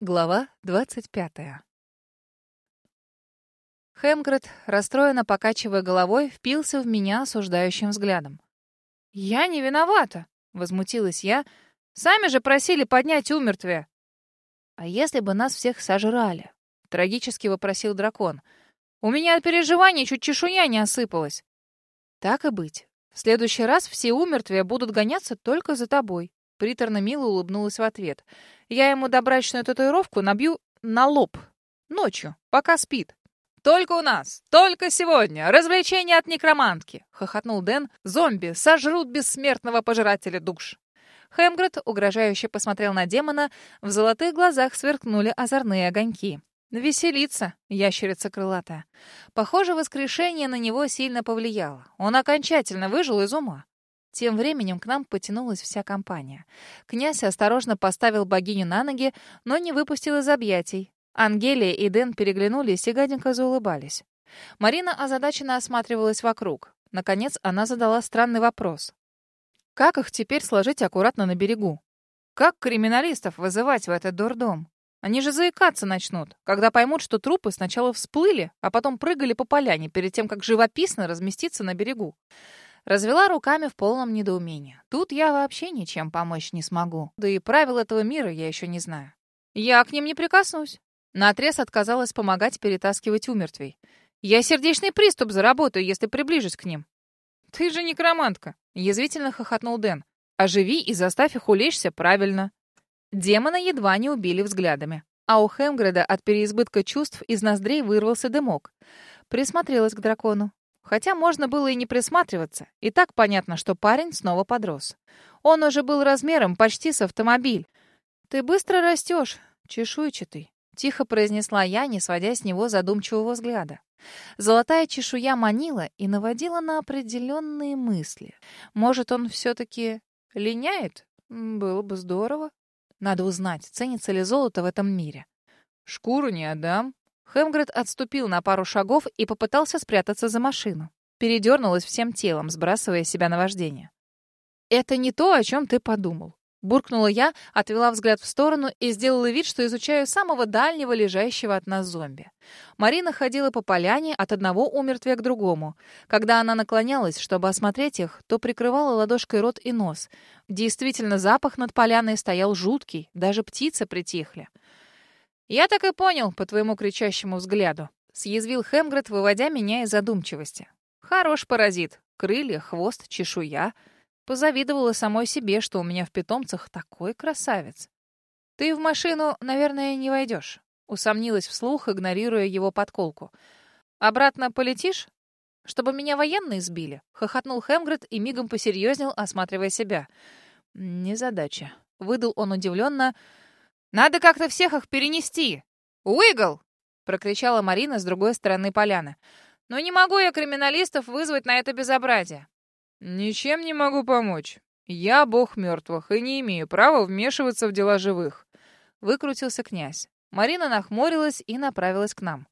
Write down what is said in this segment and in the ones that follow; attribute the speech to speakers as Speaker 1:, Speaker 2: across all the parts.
Speaker 1: Глава двадцать пятая. Хемгред, расстроенно покачивая головой, впился в меня осуждающим взглядом. «Я не виновата!» — возмутилась я. «Сами же просили поднять умертвие!» «А если бы нас всех сожрали?» — трагически вопросил дракон. «У меня от переживаний чуть чешуя не осыпалась». «Так и быть. В следующий раз все умертвия будут гоняться только за тобой», Приторно мило улыбнулась в ответ. «Я ему добрачную татуировку набью на лоб. Ночью, пока спит». «Только у нас! Только сегодня! Развлечение от некромантки!» — хохотнул Дэн. «Зомби сожрут бессмертного пожирателя душ!» Хемгред угрожающе посмотрел на демона. В золотых глазах сверкнули озорные огоньки. «Веселится, ящерица крылатая». Похоже, воскрешение на него сильно повлияло. Он окончательно выжил из ума. Тем временем к нам потянулась вся компания. Князь осторожно поставил богиню на ноги, но не выпустил из объятий. Ангелия и Дэн переглянулись и гаденько заулыбались. Марина озадаченно осматривалась вокруг. Наконец она задала странный вопрос. Как их теперь сложить аккуратно на берегу? Как криминалистов вызывать в этот дурдом? Они же заикаться начнут, когда поймут, что трупы сначала всплыли, а потом прыгали по поляне перед тем, как живописно разместиться на берегу. Развела руками в полном недоумении. Тут я вообще ничем помочь не смогу. Да и правил этого мира я еще не знаю. Я к ним не прикоснусь. Наотрез отказалась помогать перетаскивать умертвей. Я сердечный приступ заработаю, если приближусь к ним. Ты же некромантка, язвительно хохотнул Дэн. Оживи и заставь их улечься правильно. Демона едва не убили взглядами. А у Хемгреда от переизбытка чувств из ноздрей вырвался дымок. Присмотрелась к дракону. Хотя можно было и не присматриваться. И так понятно, что парень снова подрос. Он уже был размером почти с автомобиль. «Ты быстро растешь, чешуйчатый», — тихо произнесла я, не сводя с него задумчивого взгляда. Золотая чешуя манила и наводила на определенные мысли. Может, он все-таки линяет? Было бы здорово. Надо узнать, ценится ли золото в этом мире. «Шкуру не отдам», Хемгред отступил на пару шагов и попытался спрятаться за машину. Передернулась всем телом, сбрасывая себя на вождение. «Это не то, о чем ты подумал». Буркнула я, отвела взгляд в сторону и сделала вид, что изучаю самого дальнего лежащего от нас зомби. Марина ходила по поляне от одного умертвия к другому. Когда она наклонялась, чтобы осмотреть их, то прикрывала ладошкой рот и нос. Действительно, запах над поляной стоял жуткий, даже птицы притихли. «Я так и понял, по твоему кричащему взгляду», — съязвил Хемгред, выводя меня из задумчивости. «Хорош паразит. Крылья, хвост, чешуя». Позавидовала самой себе, что у меня в питомцах такой красавец. «Ты в машину, наверное, не войдешь», — усомнилась вслух, игнорируя его подколку. «Обратно полетишь?» «Чтобы меня военные сбили?» — хохотнул Хемгред и мигом посерьезнел, осматривая себя. «Незадача», — выдал он удивленно, — надо как-то всех их перенести. Уигл!» — прокричала Марина с другой стороны поляны. «Но не могу я криминалистов вызвать на это безобразие». «Ничем не могу помочь. Я бог мертвых и не имею права вмешиваться в дела живых», — выкрутился князь. Марина нахмурилась и направилась к нам.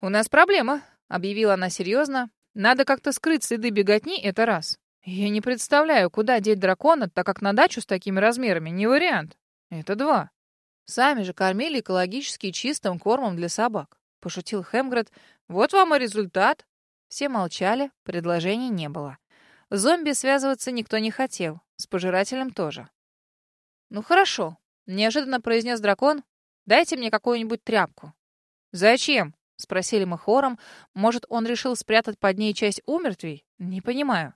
Speaker 1: «У нас проблема», — объявила она серьезно. «Надо как-то скрыть следы беготни, это раз. Я не представляю, куда деть дракона, так как на дачу с такими размерами не вариант. Это два. Сами же кормили экологически чистым кормом для собак. Пошутил Хемгред. Вот вам и результат. Все молчали, предложений не было. С зомби связываться никто не хотел, с пожирателем тоже. «Ну хорошо», — неожиданно произнес дракон. «Дайте мне какую-нибудь тряпку». «Зачем?» — спросили мы хором. «Может, он решил спрятать под ней часть умертвий? Не понимаю».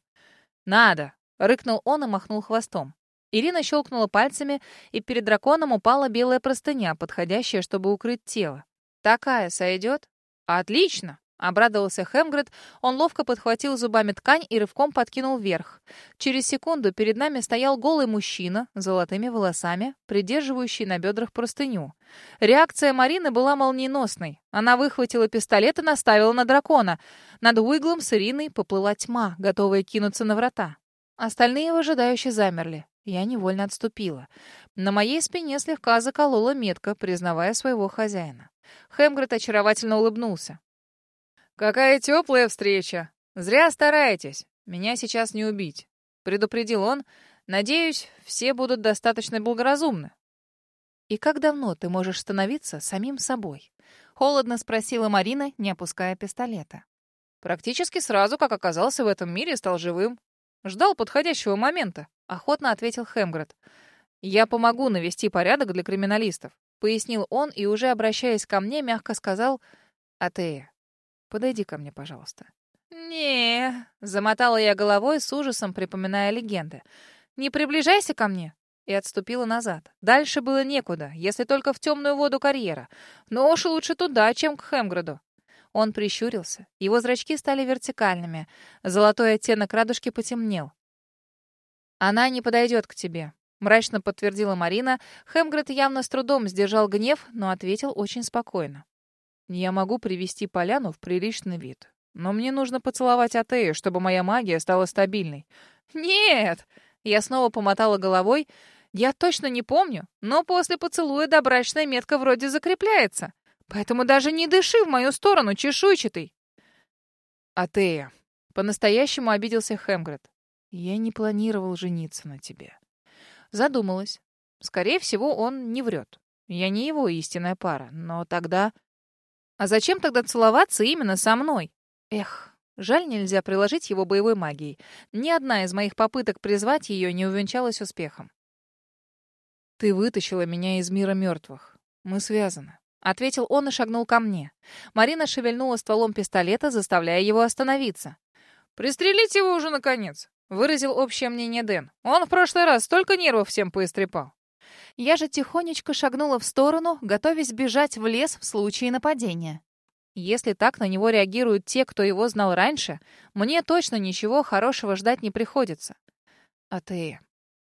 Speaker 1: «Надо», — рыкнул он и махнул хвостом. Ирина щелкнула пальцами, и перед драконом упала белая простыня, подходящая, чтобы укрыть тело. «Такая сойдет?» «Отлично!» — обрадовался Хемгред. Он ловко подхватил зубами ткань и рывком подкинул вверх. Через секунду перед нами стоял голый мужчина с золотыми волосами, придерживающий на бедрах простыню. Реакция Марины была молниеносной. Она выхватила пистолет и наставила на дракона. Над Уиглом с Ириной поплыла тьма, готовая кинуться на врата. Остальные выжидающие замерли. Я невольно отступила. На моей спине слегка заколола метка, признавая своего хозяина. Хемгред очаровательно улыбнулся. «Какая теплая встреча! Зря стараетесь. Меня сейчас не убить», — предупредил он. «Надеюсь, все будут достаточно благоразумны». И как давно ты можешь становиться самим собой? Холодно спросила Марина, не опуская пистолета. Практически сразу, как оказался в этом мире, стал живым. Ждал подходящего момента, охотно ответил Хемгред. Я помогу навести порядок для криминалистов, пояснил он и уже обращаясь ко мне, мягко сказал: "Атея, подойди ко мне, пожалуйста". «Не», — замотала я головой с ужасом, припоминая легенды. «Не приближайся ко мне!» И отступила назад. Дальше было некуда, если только в темную воду карьера. Но уж лучше туда, чем к Хемграду. Он прищурился. Его зрачки стали вертикальными. Золотой оттенок радужки потемнел. «Она не подойдет к тебе», — мрачно подтвердила Марина. Хемгред явно с трудом сдержал гнев, но ответил очень спокойно. «Я могу привести поляну в приличный вид. Но мне нужно поцеловать Атею, чтобы моя магия стала стабильной». «Нет!» Я снова помотала головой. Я точно не помню, но после поцелуя добрачная метка вроде закрепляется. Поэтому даже не дыши в мою сторону, чешуйчатый. Атея. По-настоящему обиделся Хемгред. Я не планировал жениться на тебе. Задумалась. Скорее всего, он не врет. Я не его истинная пара, но тогда... А зачем тогда целоваться именно со мной? Эх, Жаль, нельзя приложить его боевой магией. Ни одна из моих попыток призвать ее не увенчалась успехом. «Ты вытащила меня из мира мертвых. Мы связаны», — ответил он и шагнул ко мне. Марина шевельнула стволом пистолета, заставляя его остановиться. «Пристрелите его уже, наконец!» — выразил общее мнение Дэн. «Он в прошлый раз столько нервов всем поистрепал». Я же тихонечко шагнула в сторону, готовясь бежать в лес в случае нападения. Если так на него реагируют те, кто его знал раньше, мне точно ничего хорошего ждать не приходится. Атея,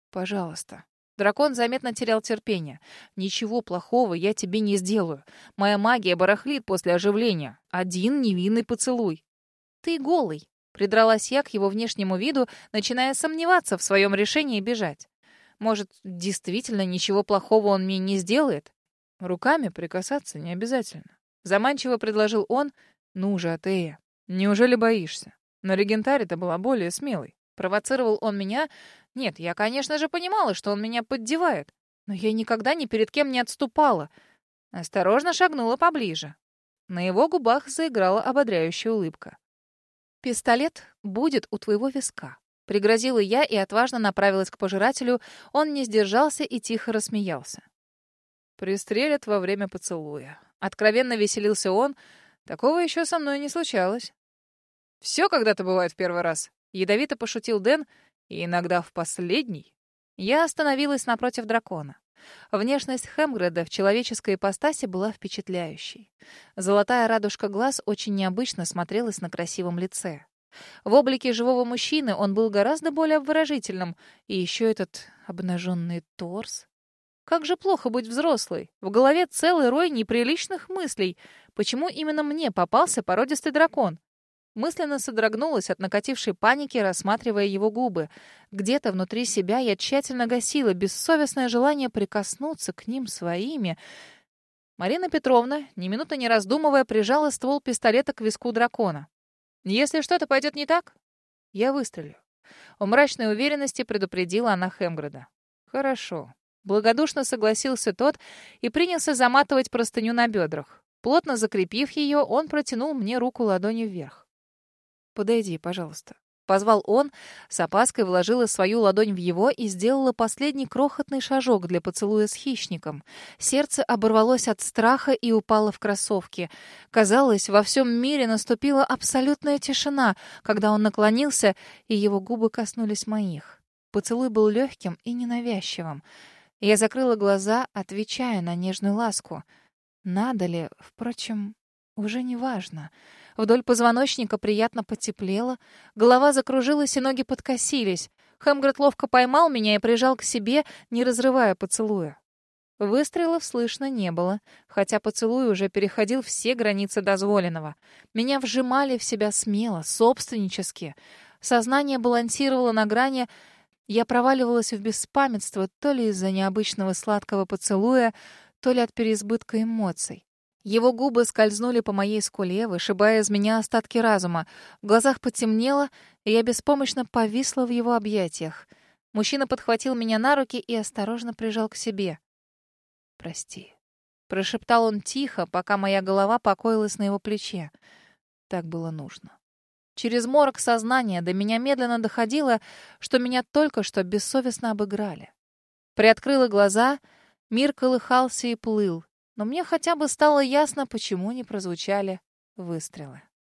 Speaker 1: пожалуйста. Дракон заметно терял терпение. «Ничего плохого я тебе не сделаю. Моя магия барахлит после оживления. Один невинный поцелуй». «Ты голый», — придралась я к его внешнему виду, начиная сомневаться в своем решении бежать. «Может, действительно ничего плохого он мне не сделает?» «Руками прикасаться не обязательно. Заманчиво предложил он. «Ну же, Атея, неужели боишься? На регентаре ты была более смелой». Провоцировал он меня. Нет, я, конечно же, понимала, что он меня поддевает. Но я никогда ни перед кем не отступала. Осторожно шагнула поближе. На его губах заиграла ободряющая улыбка. «Пистолет будет у твоего виска», — пригрозила я и отважно направилась к пожирателю. Он не сдержался и тихо рассмеялся. «Пристрелят во время поцелуя. Откровенно веселился он. Такого еще со мной не случалось. Все когда-то бывает в первый раз. Ядовито пошутил Дэн. И иногда в последний. Я остановилась напротив дракона. Внешность Хемгреда в человеческой ипостаси была впечатляющей. Золотая радужка глаз очень необычно смотрелась на красивом лице. В облике живого мужчины он был гораздо более обворожительным. И еще этот обнаженный торс. Как же плохо быть взрослой. В голове целый рой неприличных мыслей. Почему именно мне попался породистый дракон? Мысленно содрогнулась от накатившей паники, рассматривая его губы. Где-то внутри себя я тщательно гасила бессовестное желание прикоснуться к ним своими. Марина Петровна, ни минуты не раздумывая, прижала ствол пистолета к виску дракона. «Если что-то пойдет не так, я выстрелю». У мрачной уверенности предупредила она Хемгреда. «Хорошо. Благодушно согласился тот и принялся заматывать простыню на бедрах. Плотно закрепив ее, он протянул мне руку ладонью вверх. «Подойди, пожалуйста». Позвал он, с опаской вложила свою ладонь в его и сделала последний крохотный шажок для поцелуя с хищником. Сердце оборвалось от страха и упало в кроссовки. Казалось, во всем мире наступила абсолютная тишина, когда он наклонился, и его губы коснулись моих. Поцелуй был легким и ненавязчивым. Я закрыла глаза, отвечая на нежную ласку. Надо ли, впрочем, уже не важно. Вдоль позвоночника приятно потеплело, голова закружилась и ноги подкосились. Хемгред ловко поймал меня и прижал к себе, не разрывая поцелуя. Выстрелов слышно не было, хотя поцелуй уже переходил все границы дозволенного. Меня вжимали в себя смело, собственнически. Сознание балансировало на грани я проваливалась в беспамятство то ли из-за необычного сладкого поцелуя, то ли от переизбытка эмоций. Его губы скользнули по моей скуле, вышибая из меня остатки разума. В глазах потемнело, и я беспомощно повисла в его объятиях. Мужчина подхватил меня на руки и осторожно прижал к себе. прости», — прошептал он тихо, пока моя голова покоилась на его плече. Так было нужно. Через морок сознания до меня медленно доходило, что меня только что бессовестно обыграли. Приоткрыла глаза, мир колыхался и плыл, но мне хотя бы стало ясно, почему не прозвучали выстрелы.